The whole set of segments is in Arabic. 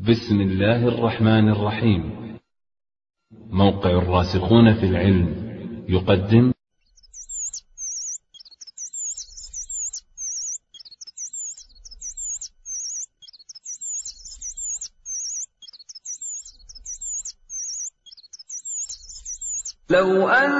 بسم الله الرحمن الرحيم. موقع الراسخون في العلم يقدم. لو أنزلنا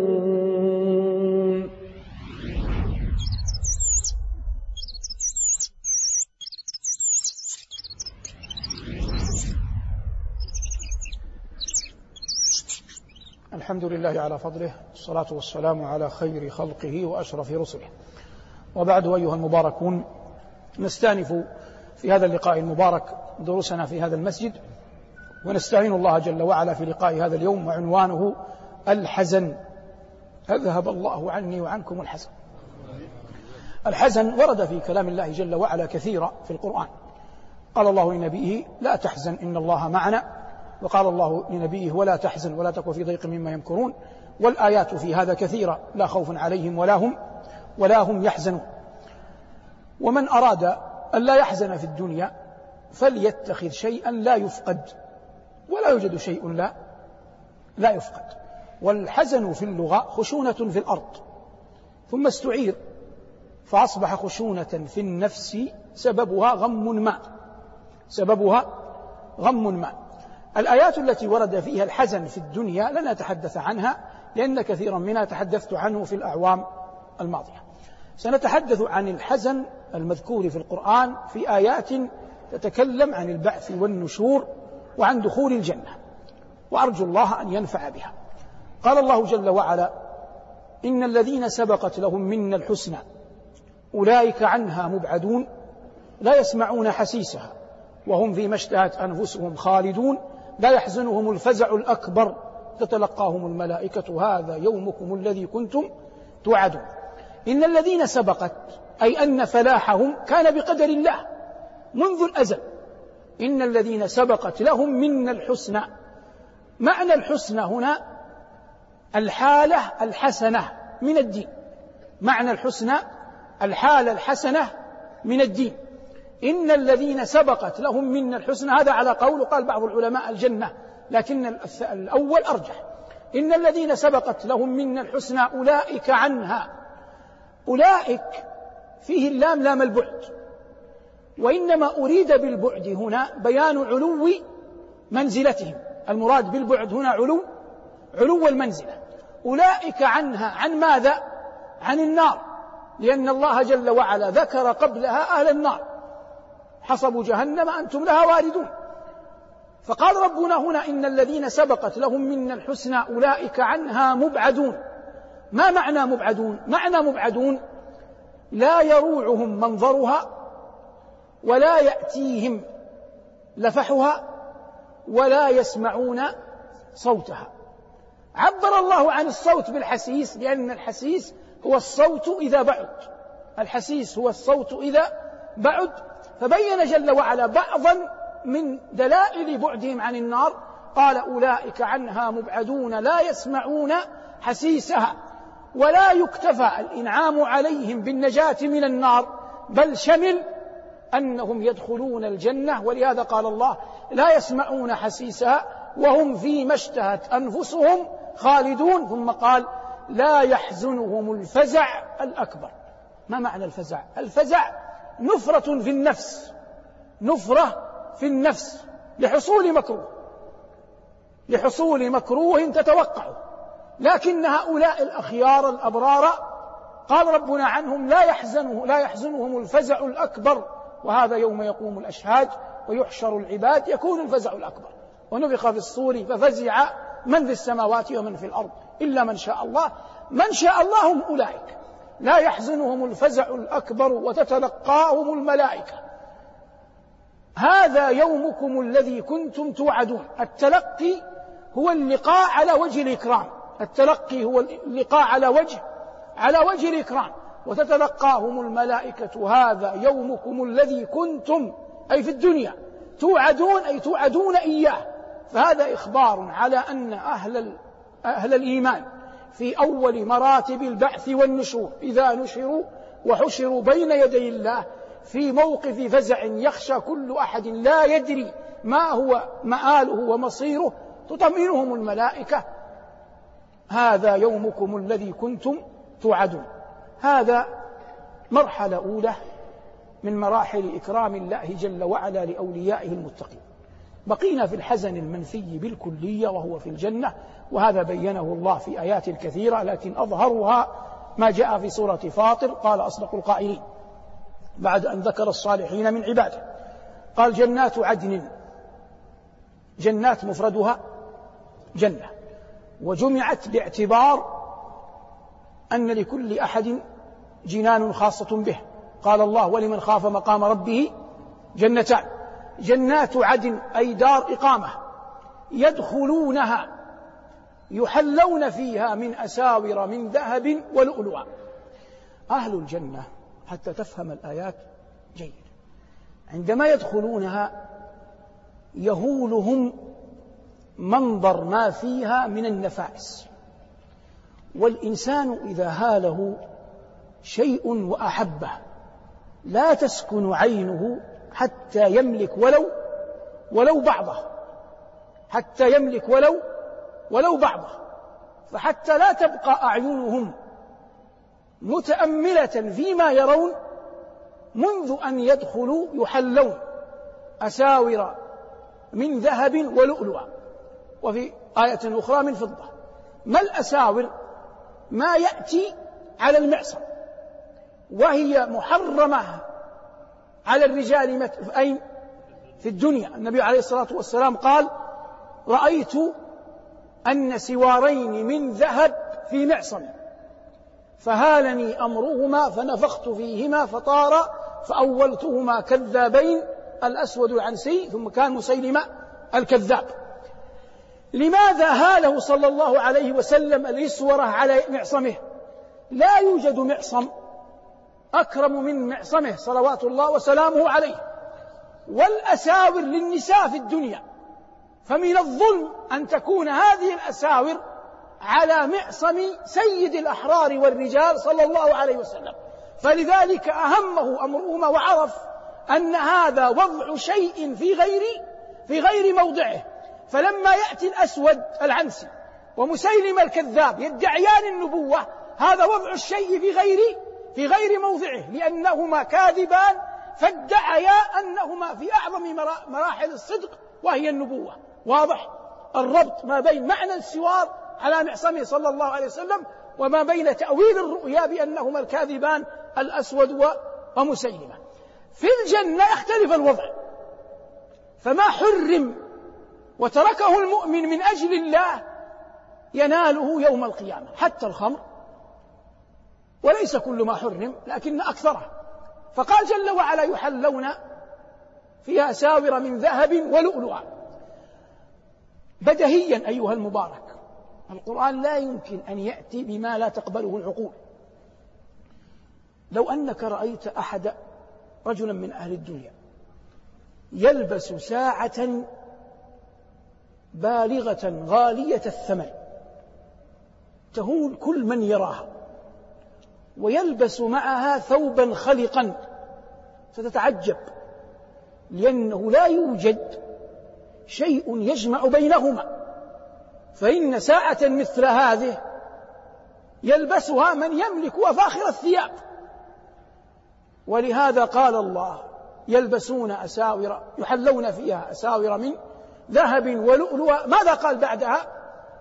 الحمد لله على فضله والصلاة والسلام على خير خلقه وأشرف رسله. وبعد أيها المباركون نستأنف في هذا اللقاء المبارك دروسنا في هذا المسجد ونستعين الله جل وعلا في لقاء هذا اليوم وعنوانه الحزن. أذهب الله عني وعنكم الحزن. الحزن ورد في كلام الله جل وعلا كثيرا في القرآن. قال الله لنبيه لا تحزن إن الله معنا وقال الله لنبيه ولا تحزن ولا تك في ضيق مما يمكرون والآيات في هذا كثيرة لا خوف عليهم ولا هم ولا هم يحزنون. ومن أراد أن لا يحزن في الدنيا فليتخذ شيئا لا يفقد ولا يوجد شيء لا لا يفقد. والحزن في اللغة خشونة في الأرض. ثم استعير فأصبح خشونة في النفس سببها غم ما. سببها غم ما. الآيات التي ورد فيها الحزن في الدنيا لن أتحدث عنها لأن كثيرا منها تحدثت عنه في الأعوام الماضية. سنتحدث عن الحزن المذكور في القرآن في آيات تتكلم عن البعث والنشور وعن دخول الجنة وأرجو الله أن ينفع بها. قال الله جل وعلا إن الذين سبقت لهم منا الحسنى أولئك عنها مبعدون لا يسمعون حسيسها وهم فيما اشتهت أنفسهم خالدون لا يحزنهم الفزع الأكبر. تتلقاهم الملائكة هذا يومكم الذي كنتم توعدون. إن الذين سبقت أي أن فلاحهم كان بقدر الله منذ الأزل. إن الذين سبقت لهم منا الحسنى. معنى الحسنى هنا الحالة الحسنة من الدين. معنى الحسنى الحالة الحسنة من الدين. إن الذين سبقت لهم منا الحسنى هذا على قول قال بعض العلماء الجنة لكن الأول أرجح. إن الذين سبقت لهم منا الحسنى أولئك عنها. أولئك فيه اللام لام البعد. وإنما أريد بالبعد هنا بيان علو منزلتهم. المراد بالبعد هنا علو علو المنزلة. أولئك عنها. عن ماذا؟ عن النار. لأن الله جل وعلا ذكر قبلها أهل النار. حصب جهنم أنتم لها واردون. فقال ربنا هنا إن الذين سبقت لهم منا الحسنى أولئك عنها مبعدون. ما معنى مبعدون؟ معنى مبعدون لا يروعهم منظرها ولا يأتيهم لفحها ولا يسمعون صوتها. عبر الله عن الصوت بالحسيس لأن الحسيس هو الصوت إذا بعد. الحسيس هو الصوت إذا بعد. فبين جل وعلا بعضا من دلائل بعدهم عن النار قال أولئك عنها مبعدون لا يسمعون حسيسها ولا يكتفى الإنعام عليهم بالنجاة من النار بل شمل أنهم يدخلون الجنة ولهذا قال الله لا يسمعون حسيسها وهم فيما اشتهت أنفسهم خالدون ثم قال لا يحزنهم الفزع الأكبر. ما معنى الفزع؟ الفزع نفرة في النفس. نفرة في النفس. لحصول مكروه. لحصول مكروه تتوقعه لكن هؤلاء الأخيار الأبرار قال ربنا عنهم لا يحزنه لا يحزنهم الفزع الأكبر. وهذا يوم يقوم الأشهاد ويحشر العباد. يكون الفزع الأكبر. ونفخ في الصور ففزع من في السماوات ومن في الأرض. إلا من شاء الله. من شاء الله هم أولئك. لا يحزنهم الفزع الأكبر وتتلقاهم الملائكة. هذا يومكم الذي كنتم توعدون. التلقي هو اللقاء على وجه الإكرام. التلقي هو اللقاء على وجه على وجه الإكرام. وتتلقاهم الملائكة. هذا يومكم الذي كنتم أي في الدنيا توعدون أي توعدون إياه. فهذا إخبار على أن أهل أهل الإيمان في أول مراتب البعث والنشور. إذا نشروا وحشروا بين يدي الله في موقف فزع يخشى كل أحد لا يدري ما هو مآله ومصيره. تطمئنهم الملائكة. هذا يومكم الذي كنتم توعدون. هذا مرحلة أولى من مراحل إكرام الله جل وعلا لأوليائه المتقين. بقينا في الحزن المنفي بالكلية وهو في الجنة. وهذا بينه الله في آيات كثيرة لكن أظهرها ما جاء في سورة فاطر قال أصدق القائلين بعد أن ذكر الصالحين من عباده. قال جنات عدن جنات مفردها جنة وجمعت باعتبار أن لكل أحد جنان خاصة به. قال الله ولمن خاف مقام ربه جنتان جنات عدن أي دار إقامة يدخلونها يحلون فيها من أساور من ذهب ولؤلؤا. أهل الجنة حتى تفهم الآيات جيد. عندما يدخلونها يهولهم منظر ما فيها من النفائس. والإنسان إذا هاله شيء وأحبه لا تسكن عينه حتى يملك ولو ولو بعضه حتى يملك ولو ولو بعضه فحتى لا تبقى أعينهم متأملة فيما يرون منذ أن يدخلوا يحلون أساور من ذهب ولؤلؤا وفي آية أخرى من فضة ما الأساور؟ ما يأتي على المعصم وهي محرمة على الرجال أين؟ في الدنيا. النبي عليه الصلاة والسلام قال رأيت أن سوارين من ذهب في معصم فهالني أمرهما فنفخت فيهما فطار فأولتهما كذابين الأسود العنسي ثم كان مسيلمة الكذاب. لماذا هاله صلى الله عليه وسلم الإسورة على معصمه؟ لا يوجد معصم أكرم من معصمه صلوات الله وسلامه عليه والأساور للنساء في الدنيا. فمن الظلم أن تكون هذه الأساور على معصم سيد الأحرار والرجال صلى الله عليه وسلم. فلذلك أهمه أمرهما وعرف أن هذا وضع شيء في غير في غير موضعه. فلما يأتي الأسود العنسي ومسيلم الكذاب يدعيان النبوة هذا وضع الشيء في غير في غير موضعه لأنهما كاذبان فادعيا أنهما في أعظم مراحل الصدق وهي النبوة. واضح؟ الربط ما بين معنى السوار على معصمه صلى الله عليه وسلم وما بين تأويل الرؤيا بأنهما الكاذبان الأسود ومسيلمة. في الجنة يختلف الوضع. فما حرم وتركه المؤمن من أجل الله يناله يوم القيامة حتى الخمر. وليس كل ما حرم لكن أكثره فقال جل وعلا يحلون فيها ساور من ذهب ولؤلؤا. بدهيا أيها المبارك. القرآن لا يمكن أن يأتي بما لا تقبله العقول. لو أنك رأيت أحد رجلا من أهل الدنيا يلبس ساعة بالغة غالية الثمن تهول كل من يراها ويلبس معها ثوبا خلقا ستتعجب لأنه لا يوجد شيء يجمع بينهما. فإن ساعة مثل هذه يلبسها من يملك وفاخر الثياب. ولهذا قال الله يلبسون أساور يحلون فيها أساور من ذهب ولؤلؤا. ماذا قال بعدها؟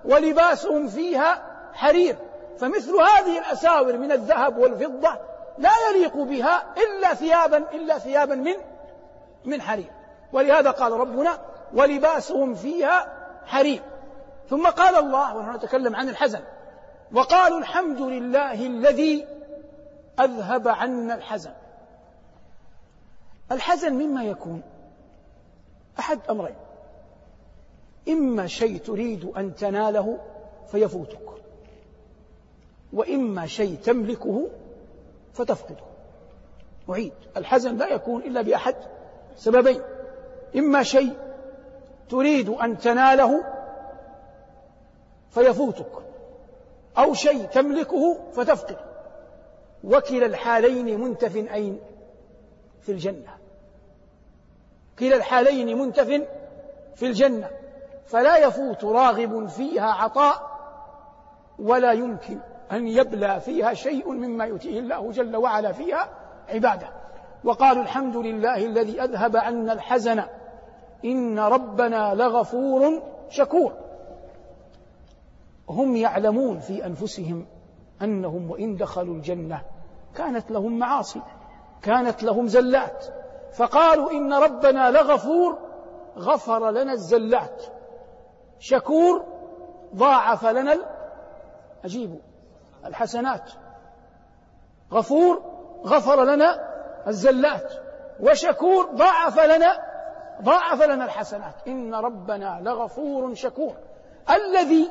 ولباسهم فيها حرير. فمثل هذه الأساور من الذهب والفضة لا يليق بها إلا ثيابا إلا ثيابا من من حرير. ولهذا قال ربنا ولباسهم فيها حرير. ثم قال الله ونحن نتكلم عن الحزن وقالوا الحمد لله الذي أذهب عنا الحزن. الحزن مما يكون أحد أمرين. إما شيء تريد أن تناله فيفوتك وإما شيء تملكه فتفقده. أعيد. الحزن لا يكون إلا بأحد سببين. إما شيء تريد أن تناله فيفوتك أو شيء تملكه فتفقده وكلا الحالين منتف أين؟ في الجنة. كلا الحالين منتف في الجنة. فلا يفوت راغب فيها عطاء ولا يمكن أن يبلى فيها شيء مما يؤتيه الله جل وعلا فيها عبادة. وقالوا الحمد لله الذي أذهب عنا الحزن إن ربنا لغفور شكور. هم يعلمون في أنفسهم أنهم وإن دخلوا الجنة كانت لهم معاصي كانت لهم زلات. فقالوا إن ربنا لغفور غفر لنا الزلات. شكور ضاعف لنا أجيبوا الحسنات. غفور غفر لنا الزلات. وشكور ضاعف لنا ضاعف لنا الحسنات. إن ربنا لغفور شكور. الذي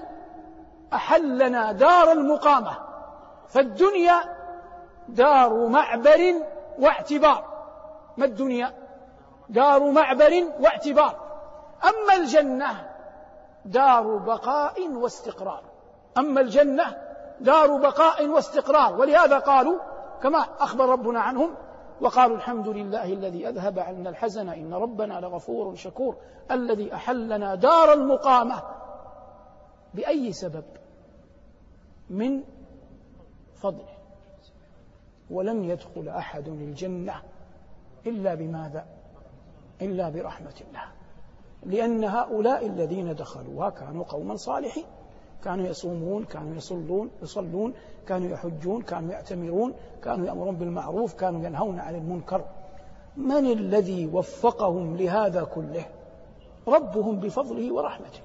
أحلنا دار المقامة. فالدنيا دار معبر واعتبار. ما الدنيا؟ دار معبر واعتبار. أما الجنة دار بقاء واستقرار. أما الجنة دار بقاء واستقرار. ولهذا قالوا كما أخبر ربنا عنهم وقالوا الحمد لله الذي أذهب عنا الحزن إن ربنا لغفور شكور الذي أحلنا دار المقامة. بأي سبب؟ من فضله. ولن يدخل أحد الجنة إلا بماذا؟ إلا برحمة الله. لأن هؤلاء الذين دخلوها كانوا قوما صالحين. كانوا يصومون كانوا يصلون يصلون كانوا يحجون كانوا يأتمرون كانوا يأمرون بالمعروف كانوا ينهون عن المنكر. من الذي وفقهم لهذا كله؟ ربهم بفضله ورحمته.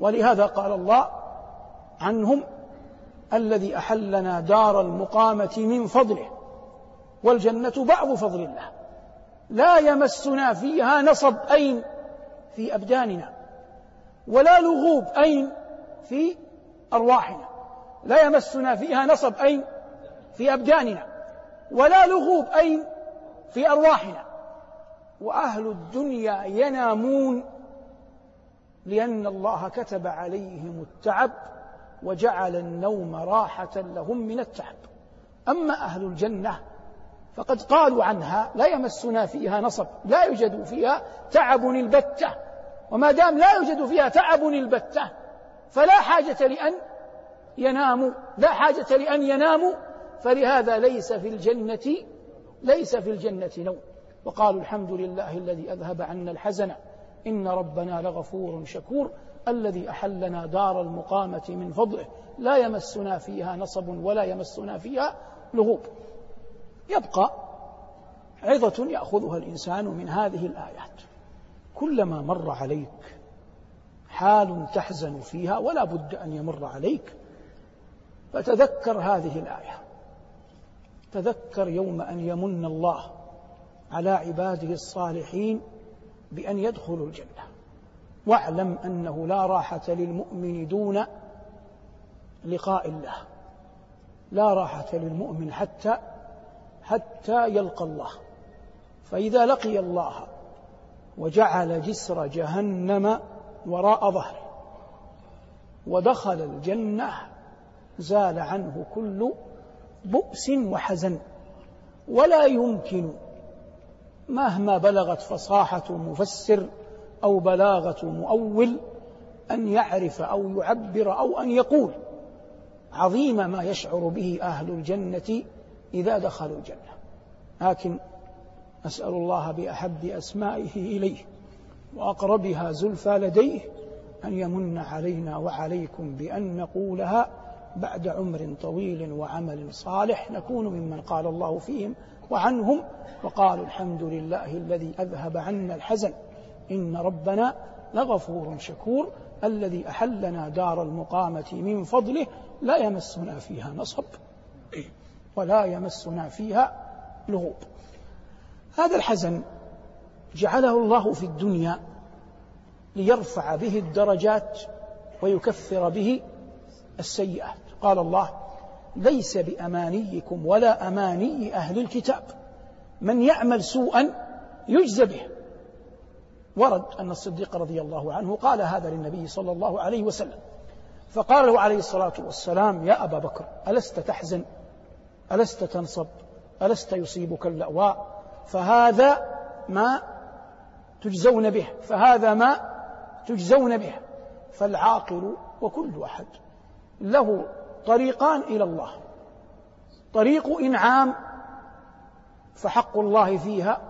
ولهذا قال الله عنهم الذي أحلنا دار المقامة من فضله والجنة بعض فضل الله. لا يمسنا فيها نصب أين؟ في أبداننا. ولا لغوب أين؟ في أرواحنا. لا يمسنا فيها نصب أين في أبداننا ولا لغوب أين في أرواحنا. وأهل الدنيا ينامون لأن الله كتب عليهم التعب وجعل النوم راحة لهم من التعب. أما أهل الجنة فقد قالوا عنها لا يمسنا فيها نصب لا يوجد فيها تعب البتة. وما دام لا يوجد فيها تعب البتة فلا حاجة لأن يناموا لا حاجة لأن يناموا فلهذا ليس في الجنة ليس في الجنة نوم. وقالوا الحمد لله الذي أذهب عنا الحزن. إن ربنا لغفور شكور. الذي أحلنا دار المقامة من فضله. لا يمسنا فيها نصب ولا يمسنا فيها لغوب. يبقى عظة يأخذها الإنسان من هذه الآيات. كلما مر عليك حال تحزن فيها ولا بد أن يمر عليك. فتذكر هذه الآية. تذكر يوم أن يمن الله على عباده الصالحين بأن يدخلوا الجنة. واعلم أنه لا راحة للمؤمن دون لقاء الله. لا راحة للمؤمن حتى حتى يلقى الله. فإذا لقي الله وجعل جسر جهنم وراء ظهره ودخل الجنة زال عنه كل بؤس وحزن. ولا يمكن مهما بلغت فصاحة مفسر أو بلاغة مؤول أن يعرف أو يعبر أو أن يقول عظيم ما يشعر به أهل الجنة إذا دخلوا الجنة. لكن أسأل الله بأحب أسمائه إليه. وأقربها زلفى لديه أن يمن علينا وعليكم بأن نقولها بعد عمر طويل وعمل صالح نكون ممن قال الله فيهم وعنهم وقالوا الحمد لله الذي أذهب عنا الحزن إن ربنا لغفور شكور الذي أحلنا دار المقامة من فضله لا يمسنا فيها نصب ولا يمسنا فيها لغوب. هذا الحزن جعله الله في الدنيا ليرفع به الدرجات ويكفر به السيئات. قال الله ليس بأمانيكم ولا أماني أهل الكتاب. من يعمل سوءا يجزى به. ورد أن الصديق رضي الله عنه قال هذا للنبي صلى الله عليه وسلم. فقال له عليه الصلاة والسلام يا أبا بكر ألست تحزن؟ ألست تنصب؟ ألست يصيبك اللأواء؟ فهذا ما تجزون به فهذا ما تجزون به فالعاقل وكل أحد له طريقان إلى الله. طريق إنعام فحق الله فيها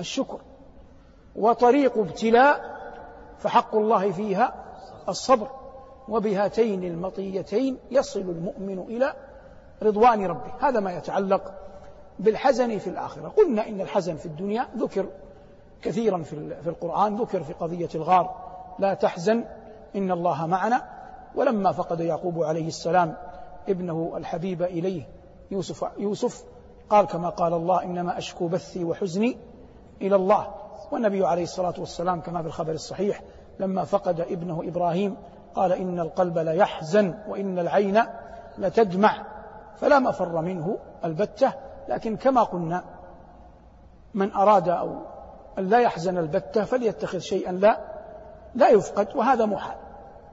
الشكر. وطريق ابتلاء فحق الله فيها الصبر. وبهاتين المطيتين يصل المؤمن إلى رضوان ربه. هذا ما يتعلق بالحزن في الآخرة. قلنا إن الحزن في الدنيا ذكر كثيرا في القرآن ذكر في قضية الغار لا تحزن إن الله معنا. ولما فقد يعقوب عليه السلام ابنه الحبيب إليه يوسف, يوسف قال كما قال الله إنما أشكو بثي وحزني إلى الله. والنبي عليه الصلاة والسلام كما في الخبر الصحيح لما فقد ابنه إبراهيم قال إن القلب ليحزن وإن العين لتدمع. فلا مفر منه البتة لكن كما قلنا من أراد أو أن لا يحزن البتة فليتخذ شيئا لا لا يفقد وهذا محال.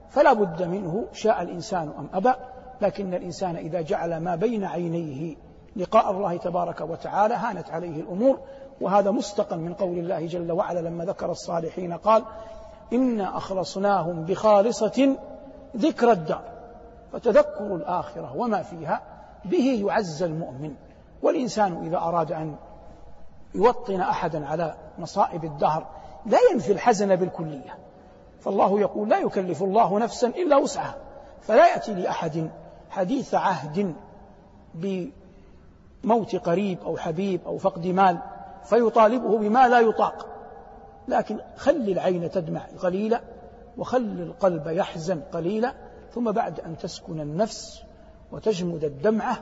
فلا بد منه شاء الإنسان أم أبى لكن الإنسان إذا جعل ما بين عينيه لقاء الله تبارك وتعالى هانت عليه الأمور. وهذا مستقى من قول الله جل وعلا لما ذكر الصالحين قال إنا أخلصناهم بخالصة ذكر الدار. فتذكر الآخرة وما فيها به يعز المؤمن. والإنسان إذا أراد أن يوطن أحدا على مصائب الدهر لا ينفي الحزن بالكلية. فالله يقول لا يكلف الله نفسا إلا وسعها. فلا يأتي لأحد حديث عهد بموت قريب أو حبيب أو فقد مال فيطالبه بما لا يطاق. لكن خل العين تدمع قليلا وخل القلب يحزن قليلا ثم بعد أن تسكن النفس وتجمد الدمعة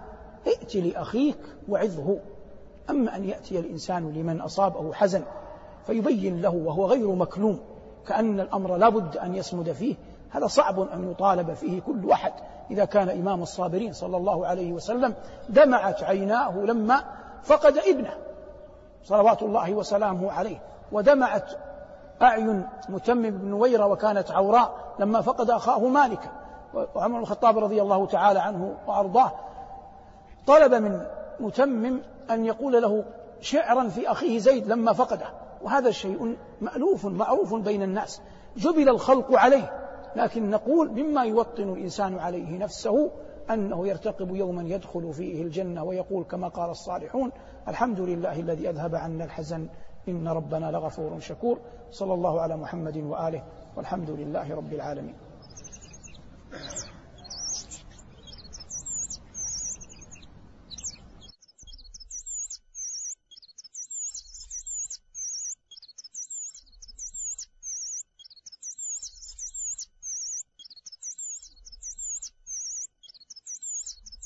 ائت لأخيك وعظه. أما أن يأتي الإنسان لمن أصابه حزن فيبين له وهو غير مكلوم كأن الأمر لا بد أن يصمد فيه هذا صعب أن يطالب فيه كل أحد. إذا كان إمام الصابرين صلى الله عليه وسلم دمعت عيناه لما فقد ابنه صلوات الله وسلامه عليه ودمعت أعين متمم بن نويرة وكانت عوراء لما فقد أخاه مالكا. وعمر بن الخطاب رضي الله تعالى عنه وأرضاه طلب من متمم أن يقول له شعرا في أخيه زيد لما فقده. وهذا شيء مألوف معروف بين الناس. جبل الخلق عليه. لكن نقول مما يوطن الإنسان عليه نفسه أنه يرتقب يوما يدخل فيه الجنة ويقول كما قال الصالحون الحمد لله الذي أذهب عنا الحزن. إن ربنا لغفور شكور. صلى الله على محمد وآله والحمد لله رب العالمين.